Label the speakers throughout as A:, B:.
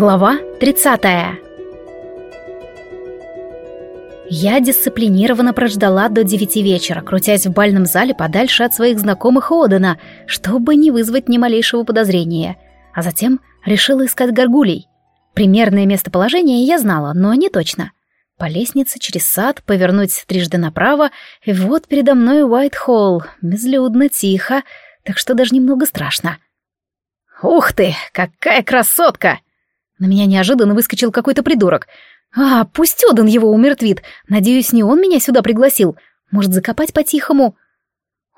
A: Глава 30 Я дисциплинированно прождала до девяти вечера, крутясь в бальном зале подальше от своих знакомых Одена, чтобы не вызвать ни малейшего подозрения. А затем решила искать горгулей. Примерное местоположение я знала, но не точно. По лестнице через сад повернуть трижды направо, и вот передо мной Уайт-Холл, безлюдно, тихо, так что даже немного страшно. «Ух ты, какая красотка!» На меня неожиданно выскочил какой-то придурок. «А, пусть Одан его умертвит. Надеюсь, не он меня сюда пригласил. Может, закопать по-тихому?»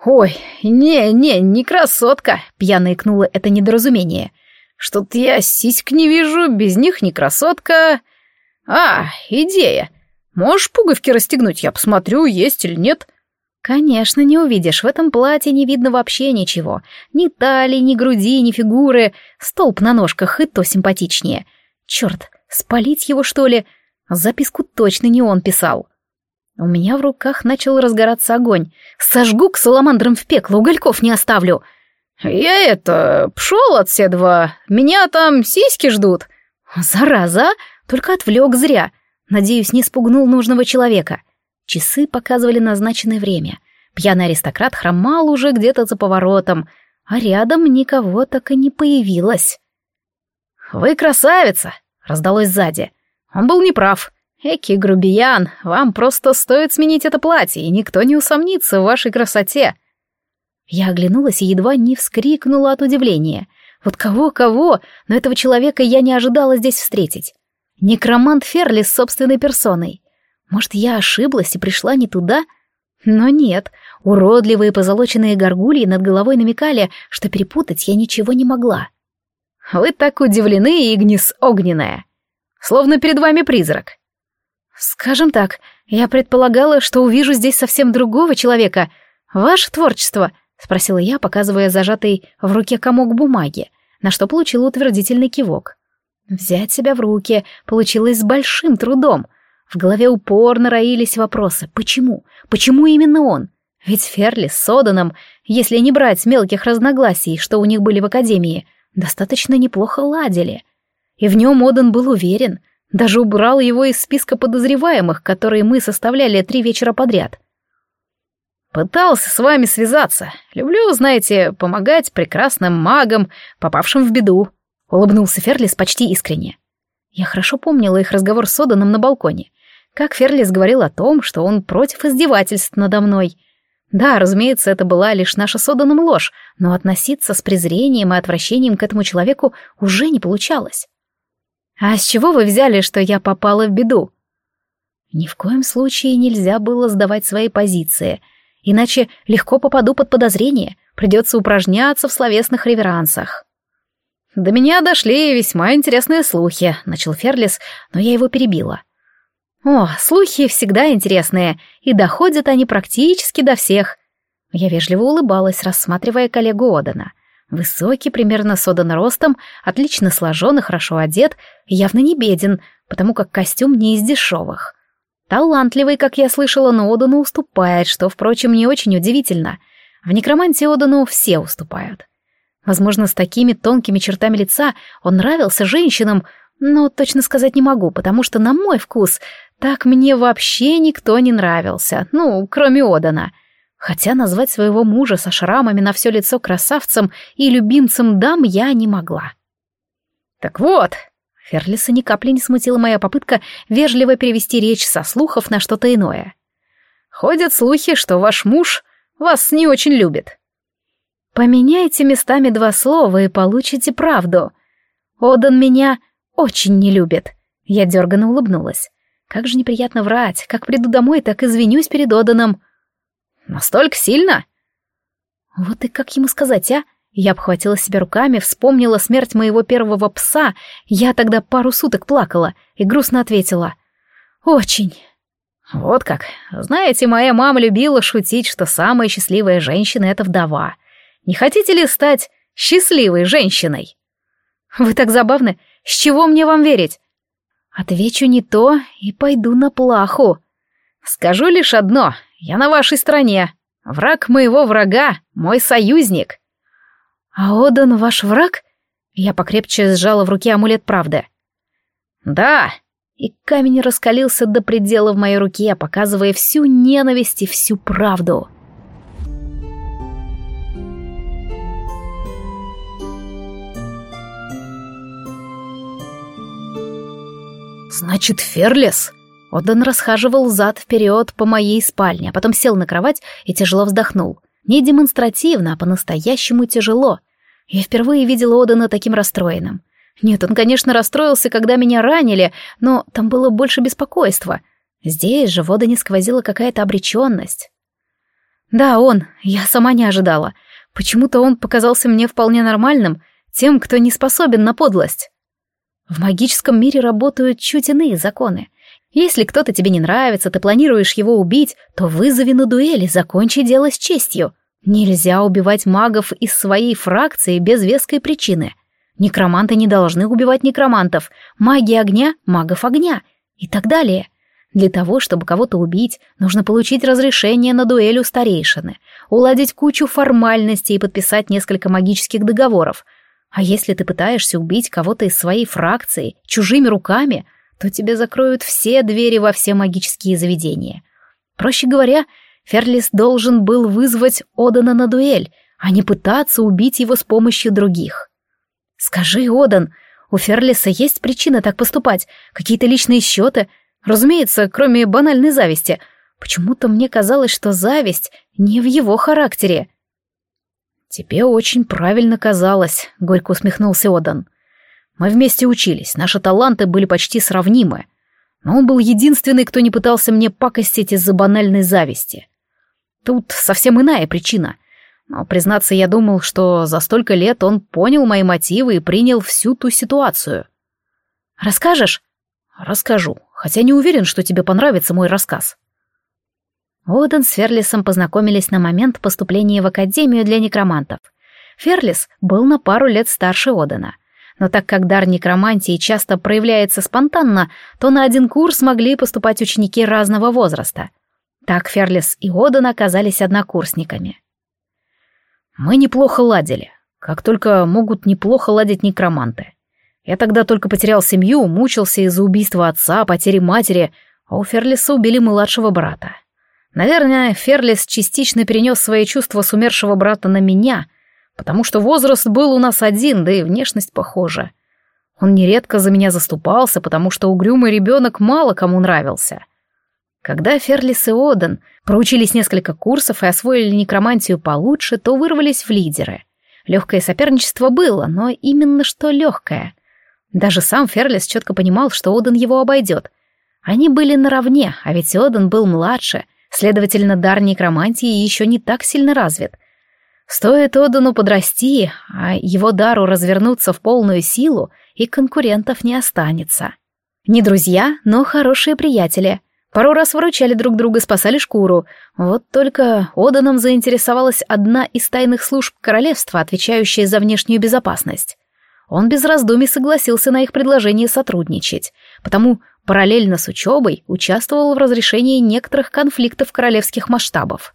A: «Ой, не-не, не красотка!» — пьяно икнуло это недоразумение. «Что-то я сиськ не вижу, без них не красотка...» «А, идея! Можешь пуговки расстегнуть, я посмотрю, есть или нет?» «Конечно, не увидишь. В этом платье не видно вообще ничего. Ни талии, ни груди, ни фигуры. Столб на ножках и то симпатичнее. Черт, спалить его, что ли? Записку точно не он писал». У меня в руках начал разгораться огонь. «Сожгу к саламандрам в пекло, угольков не оставлю!» «Я это... пшел от седва. Меня там сиськи ждут». «Зараза! Только отвлек зря. Надеюсь, не спугнул нужного человека». Часы показывали назначенное время. Пьяный аристократ хромал уже где-то за поворотом, а рядом никого так и не появилось. «Вы красавица!» — раздалось сзади. Он был неправ. «Эки, грубиян, вам просто стоит сменить это платье, и никто не усомнится в вашей красоте». Я оглянулась и едва не вскрикнула от удивления. Вот кого-кого, но этого человека я не ожидала здесь встретить. Некромант Ферли с собственной персоной. Может, я ошиблась и пришла не туда? Но нет, уродливые позолоченные горгульи над головой намекали, что перепутать я ничего не могла. «Вы так удивлены, Игнис Огненная! Словно перед вами призрак!» «Скажем так, я предполагала, что увижу здесь совсем другого человека. Ваше творчество?» — спросила я, показывая зажатый в руке комок бумаги, на что получила утвердительный кивок. Взять себя в руки получилось с большим трудом — в голове упорно роились вопросы. Почему? Почему именно он? Ведь Ферли с Соданом, если не брать мелких разногласий, что у них были в Академии, достаточно неплохо ладили. И в нем Одан был уверен, даже убрал его из списка подозреваемых, которые мы составляли три вечера подряд. «Пытался с вами связаться. Люблю, знаете, помогать прекрасным магам, попавшим в беду», — улыбнулся Ферлис почти искренне. Я хорошо помнила их разговор с Оданом на балконе как Ферлис говорил о том, что он против издевательств надо мной. Да, разумеется, это была лишь наша с ложь, но относиться с презрением и отвращением к этому человеку уже не получалось. «А с чего вы взяли, что я попала в беду?» Ни в коем случае нельзя было сдавать свои позиции, иначе легко попаду под подозрение, придется упражняться в словесных реверансах. «До меня дошли весьма интересные слухи», — начал Ферлис, но я его перебила. О, слухи всегда интересные, и доходят они практически до всех. Я вежливо улыбалась, рассматривая коллегу Одана. Высокий, примерно с Одана ростом, отлично сложен и хорошо одет, явно не беден, потому как костюм не из дешевых. Талантливый, как я слышала, но Одану уступает, что, впрочем, не очень удивительно. В некромантии Одану все уступают. Возможно, с такими тонкими чертами лица он нравился женщинам, но точно сказать не могу, потому что, на мой вкус, так мне вообще никто не нравился, ну, кроме Одана. Хотя назвать своего мужа со шрамами на все лицо красавцем и любимцем дам я не могла. Так вот, Ферлиса ни капли не смутила моя попытка вежливо перевести речь со слухов на что-то иное. Ходят слухи, что ваш муж вас не очень любит. Поменяйте местами два слова и получите правду. Одан меня очень не любит. Я дерганно улыбнулась. Как же неприятно врать. Как приду домой, так извинюсь перед Оданом. Настолько сильно? Вот и как ему сказать, а? Я обхватила себя руками, вспомнила смерть моего первого пса. Я тогда пару суток плакала и грустно ответила. Очень. Вот как. Знаете, моя мама любила шутить, что самая счастливая женщина — это вдова. Не хотите ли стать счастливой женщиной? Вы так забавны. С чего мне вам верить? Отвечу не то и пойду на плаху. Скажу лишь одно, я на вашей стороне. Враг моего врага, мой союзник. А Одан ваш враг? Я покрепче сжала в руке амулет правды.
B: «Да!»
A: И камень раскалился до предела в моей руке, показывая всю ненависть и всю правду.
B: «Значит, Ферлес?»
A: Одан расхаживал зад-вперед по моей спальне, а потом сел на кровать и тяжело вздохнул. Не демонстративно, а по-настоящему тяжело. Я впервые видела Одана таким расстроенным. Нет, он, конечно, расстроился, когда меня ранили, но там было больше беспокойства. Здесь же в Одане сквозила какая-то обреченность. Да, он, я сама не ожидала. Почему-то он показался мне вполне нормальным, тем, кто не способен на подлость. В магическом мире работают чуть иные законы. Если кто-то тебе не нравится, ты планируешь его убить, то вызови на дуэли, закончи дело с честью. Нельзя убивать магов из своей фракции без веской причины. Некроманты не должны убивать некромантов, маги огня — магов огня и так далее. Для того, чтобы кого-то убить, нужно получить разрешение на дуэль у старейшины, уладить кучу формальностей и подписать несколько магических договоров — а если ты пытаешься убить кого-то из своей фракции чужими руками, то тебе закроют все двери во все магические заведения. Проще говоря, Ферлис должен был вызвать Одана на дуэль, а не пытаться убить его с помощью других. Скажи, Одан, у Ферлиса есть причина так поступать? Какие-то личные счеты? Разумеется, кроме банальной зависти. Почему-то мне казалось, что зависть не в его характере.
B: «Тебе очень правильно казалось», — горько усмехнулся Одан. «Мы вместе учились, наши таланты были почти сравнимы. Но он был единственный, кто не пытался мне пакостить из-за банальной зависти. Тут совсем иная причина. Но, признаться, я думал, что за столько лет он понял мои мотивы и принял всю ту ситуацию.
A: Расскажешь?
B: Расскажу, хотя не уверен, что тебе понравится мой рассказ.
A: Оден с Ферлисом познакомились на момент поступления в Академию для некромантов. Ферлис был на пару лет старше Одена. Но так как дар некромантии часто проявляется спонтанно, то на один курс могли поступать ученики разного возраста. Так Ферлис и Оден оказались однокурсниками.
B: Мы неплохо ладили, как только могут неплохо ладить некроманты. Я тогда только потерял семью, мучился из-за убийства отца, потери матери, а у Ферлиса убили младшего брата. Наверное, Ферлис частично перенес свои чувства с умершего брата на меня, потому что возраст был у нас один, да и внешность похожа. Он нередко за меня заступался, потому что угрюмый ребенок мало кому нравился. Когда Ферлис и Оден проучились несколько курсов и освоили некромантию получше, то вырвались в лидеры. Легкое соперничество было, но именно что легкое. Даже сам Ферлис четко понимал, что Оден его обойдет. Они были наравне, а ведь Оден был младше, Следовательно, дар некромантии еще не так сильно развит. Стоит Одану подрасти, а его дару развернуться в полную силу, и конкурентов не останется. Не друзья, но хорошие приятели. Пару раз выручали друг друга, спасали шкуру. Вот только Оданом заинтересовалась одна из тайных служб королевства, отвечающая за внешнюю безопасность. Он без раздумий согласился на их предложение сотрудничать, потому параллельно с учебой участвовал в разрешении некоторых конфликтов королевских масштабов.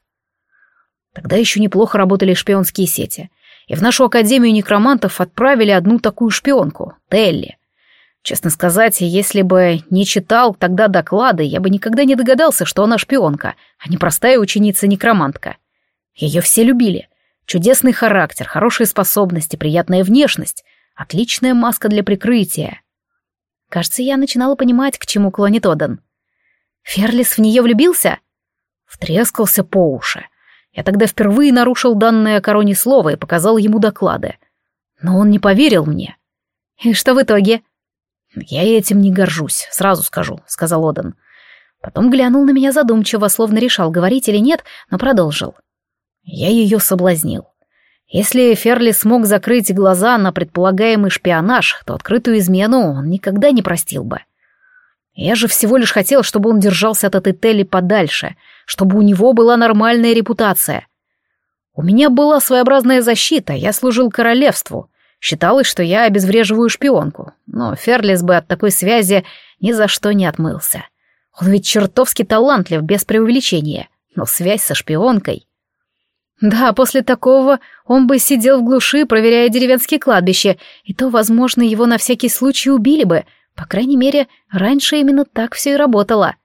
B: Тогда еще неплохо работали шпионские сети, и в нашу Академию некромантов отправили одну такую шпионку, Телли. Честно сказать, если бы не читал тогда доклады, я бы никогда не догадался, что она шпионка, а не простая ученица-некромантка. Ее все любили. Чудесный характер, хорошие способности, приятная внешность, отличная маска для прикрытия — Кажется, я начинала понимать, к чему клонит Одан. Ферлис в нее влюбился? Втрескался по уши. Я тогда впервые нарушил данное короне слово и показал ему доклады. Но он не поверил мне. И что в итоге? Я этим не горжусь, сразу скажу, сказал Одан. Потом глянул на меня задумчиво, словно решал, говорить или нет, но продолжил. Я ее соблазнил. Если Ферли смог закрыть глаза на предполагаемый шпионаж, то открытую измену он никогда не простил бы. Я же всего лишь хотел, чтобы он держался от этой Телли подальше, чтобы у него была нормальная репутация. У меня была своеобразная защита, я служил королевству. Считалось, что я обезвреживаю шпионку, но Ферлис бы от такой связи ни за что не отмылся. Он ведь чертовски талантлив, без преувеличения, но связь со шпионкой... Да, после такого он бы сидел в глуши, проверяя деревенские кладбища, и то, возможно, его на всякий случай убили бы,
A: По крайней мере, раньше именно так все и работало.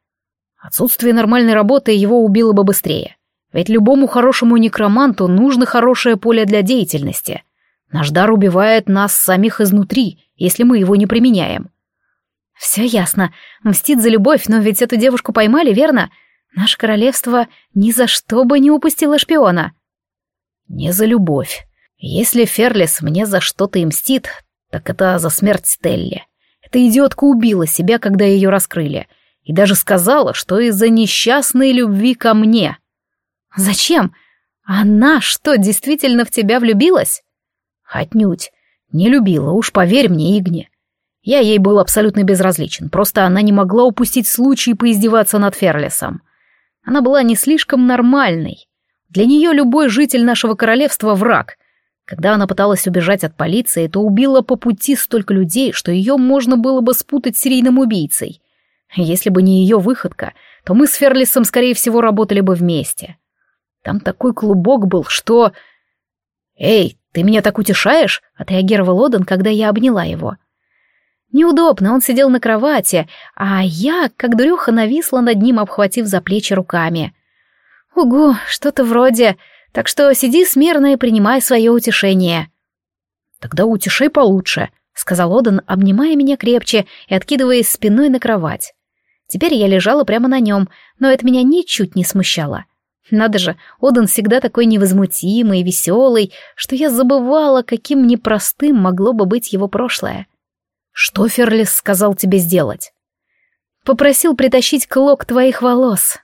B: Отсутствие нормальной работы его убило бы быстрее. Ведь любому хорошему некроманту нужно хорошее поле для деятельности. Наш дар убивает нас самих изнутри, если мы его не применяем.
A: Все ясно. Мстит за любовь, но ведь эту девушку поймали, верно? Наше королевство ни за что бы не упустило шпиона.
B: Не за любовь. Если Ферлис мне за что-то и мстит, так это за смерть Стелли. Эта идиотка убила себя, когда ее раскрыли, и даже сказала, что из-за несчастной любви ко мне.
A: Зачем? Она что, действительно в тебя влюбилась?
B: Отнюдь. Не любила, уж поверь мне, Игни. Я ей был абсолютно безразличен, просто она не могла упустить случай поиздеваться над Ферлисом. Она была не слишком нормальной. Для нее любой житель нашего королевства — враг. Когда она пыталась убежать от полиции, то убила по пути столько людей, что ее можно было бы спутать с серийным убийцей. Если бы не ее выходка, то мы с Ферлисом, скорее всего, работали бы вместе. Там такой клубок был, что... «Эй, ты меня так утешаешь?» — отреагировал Оден, когда я обняла его.
A: Неудобно, он сидел на кровати, а я, как дуреха, нависла над ним, обхватив за плечи руками. «Угу, что-то вроде. Так что сиди смирно и принимай свое утешение».
B: «Тогда утешай получше», — сказал Одан, обнимая меня крепче и откидываясь спиной на кровать.
A: Теперь я лежала прямо на нем, но это меня ничуть не смущало. Надо же, Одан всегда такой невозмутимый и веселый, что я забывала, каким непростым могло бы быть его прошлое.
B: «Что Ферлис сказал тебе сделать?»
A: «Попросил притащить клок твоих волос»,